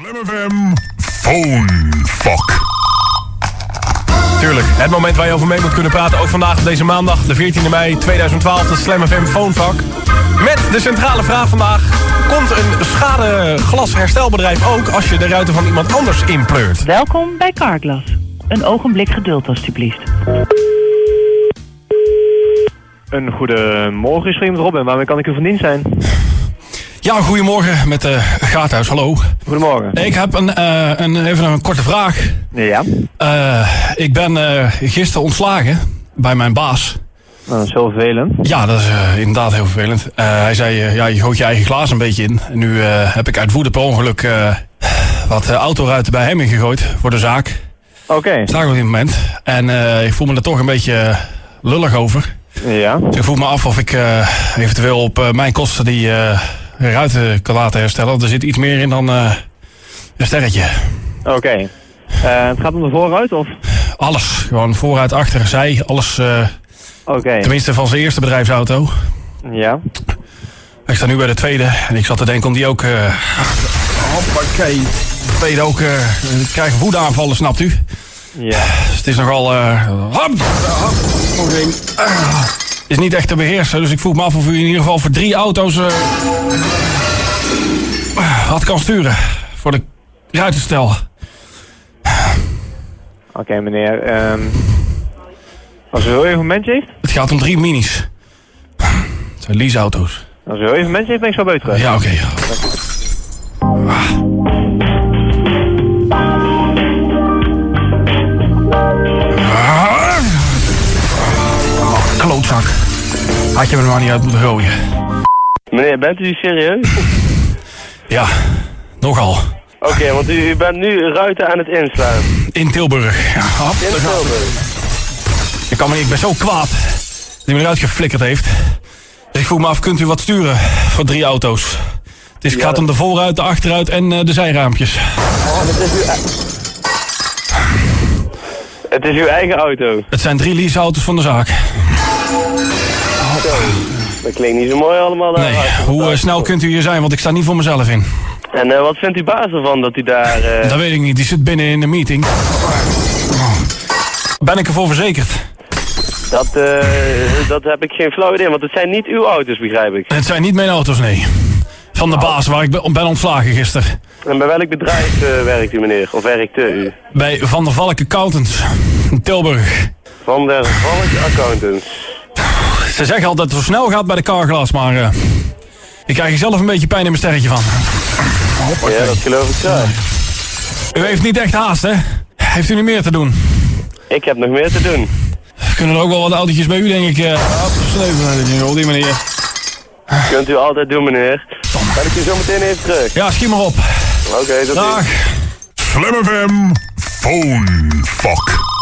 Slam FM Phone Fuck. Tuurlijk, het moment waar je over mee moet kunnen praten. Ook vandaag op deze maandag, de 14e mei 2012, de Slam FM Phonefuck. Met de centrale vraag vandaag. Komt een schadeglasherstelbedrijf ook als je de ruiten van iemand anders inpleurt? Welkom bij Carglass. Een ogenblik geduld alstublieft. Een goede morgen, spreekt Robin. Waarmee kan ik u van dienst zijn? Ja, goedemorgen met de Gaathuis, hallo. Goedemorgen. Ik heb een, eh, een, even een korte vraag. Ja, Eh, ik ben eh, gisteren ontslagen bij mijn baas. nou, dat is heel vervelend. Ja, dat is inderdaad heel vervelend. Hij zei, ja, je gooit je eigen glaas een beetje in. En nu heb ik uit woede per ongeluk wat autoruiten bij hem ingegooid voor de zaak. Oké, Sta ik op dit moment. En ik voel me er toch een beetje lullig over. ja. Dus ik vroeg me af of ik eventueel op mijn kosten die ruiten kan laten herstellen. Want er zit iets meer in dan eh, een sterretje. Oké. Eh, het gaat om de vooruit of? Alles. Gewoon vooruit, achter, zij. Alles. eh, Oké. tenminste van zijn eerste bedrijfsauto. Ja. Ik sta nu bij de tweede. En ik zat te denken om die ook... eh hoppakee. De tweede ook... eh ik krijg woedeaanvallen, snapt u? Ja. Dus het is nogal... eh hop, hop, is niet echt te beheersen. Dus ik vroeg me af of u in ieder geval voor drie auto's... eh wat kan sturen. Voor de ruitenstel. Oké, meneer. ehm als u heel even een momentje heeft? Het gaat om drie minis. Het zijn leaseauto's. Als u heel even een momentje heeft, ben ik zo terug. Ja, oké. Ah. Klootzak. Had je me er maar niet uit moeten gooien. Meneer, bent u serieus? Ja, nogal. Oké, want u, u bent nu ruiten aan het inslaan. In Tilburg. Ja, hop, In. Tilburg. Ik, kan me, ik ben zo kwaad dat hij me eruit geflikkerd heeft. Dus ik vroeg me af, kunt u wat sturen voor drie auto's? Het is, Ja, gaat om de vooruit, de achteruit en eh, de zijraampjes. Het is, uw, het is uw eigen auto. Het zijn drie leaseauto's van de zaak. Zo. Dat klinkt niet zo mooi allemaal. Nee, hoe eh, snel kunt u hier zijn? Want ik sta niet voor mezelf in. En eh, wat vindt uw baas ervan dat u daar... eh, Dat weet ik niet. Die zit binnen in de meeting. Ben ik ervoor verzekerd? dat, dat heb ik geen flauw idee, want het zijn niet uw auto's, begrijp ik. Het zijn niet mijn auto's, nee. Van de baas waar ik ben ontslagen gisteren. En bij welk bedrijf werkt u, meneer? Of werkte u? Bij Van der Valk Accountants in Tilburg. Van der Valk Accountants. Ze zeggen altijd dat het zo snel gaat bij de carglass, maar... eh, ik krijg er zelf een beetje pijn in mijn sterretje van. Ja, dat geloof ik graag. U heeft niet echt haast, hè? Heeft u nu meer te doen? Ik heb nog meer te doen. Kunnen er ook wel wat autootjes bij u, denk ik, uh, slepen. Op die manier. Kunt u altijd doen, meneer. Ben ik u zo meteen even terug? Ja, schiet maar op. Oké, tot ziens. Dag. Slam FM Phone Fuck.